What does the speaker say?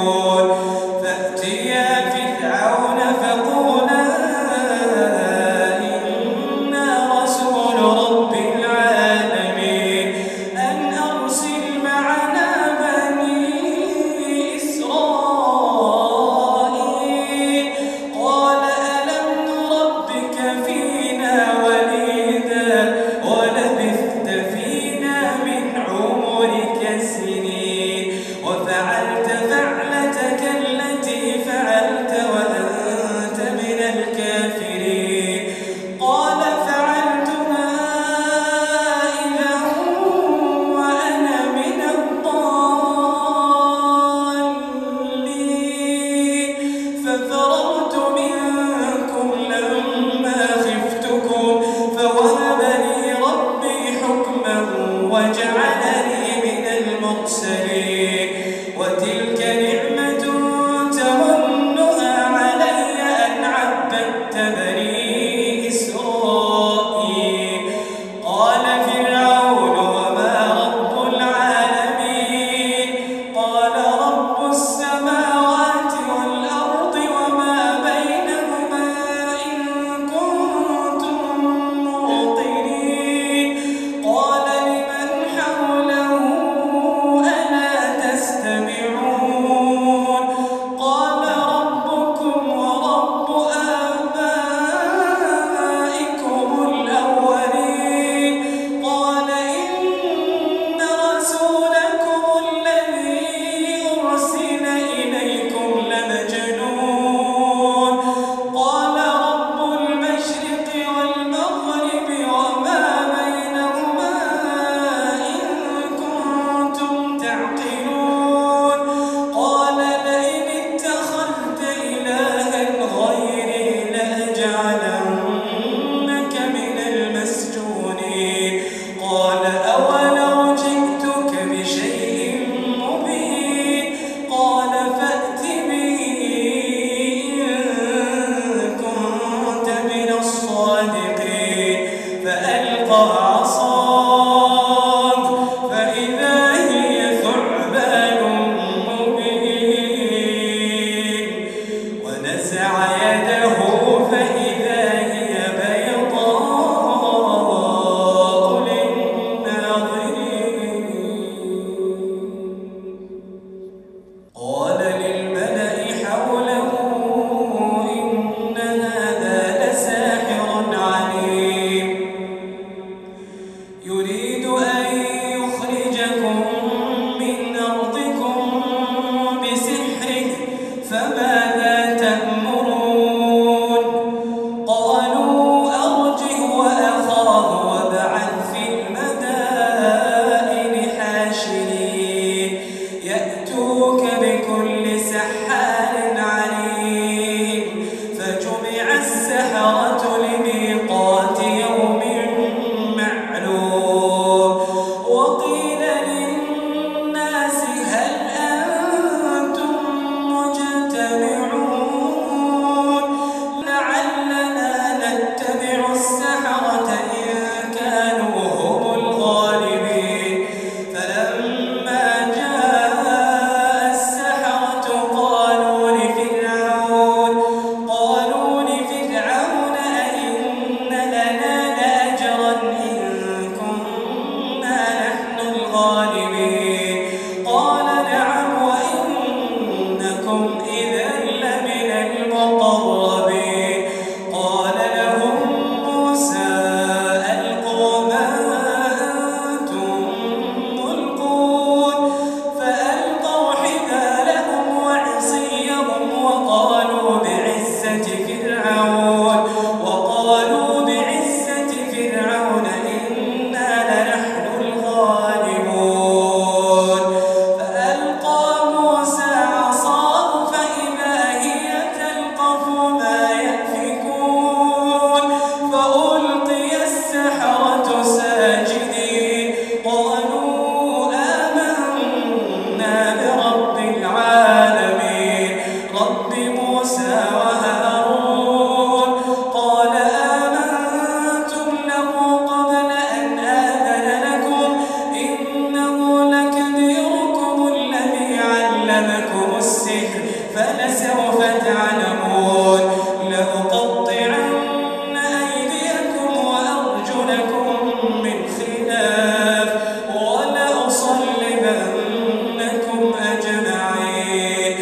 فعلت فما قوم إذ فلسوف تعلمون. لأقطعن أيديكم وأرجلكم من خلاف ولأصلبنكم أجمعين.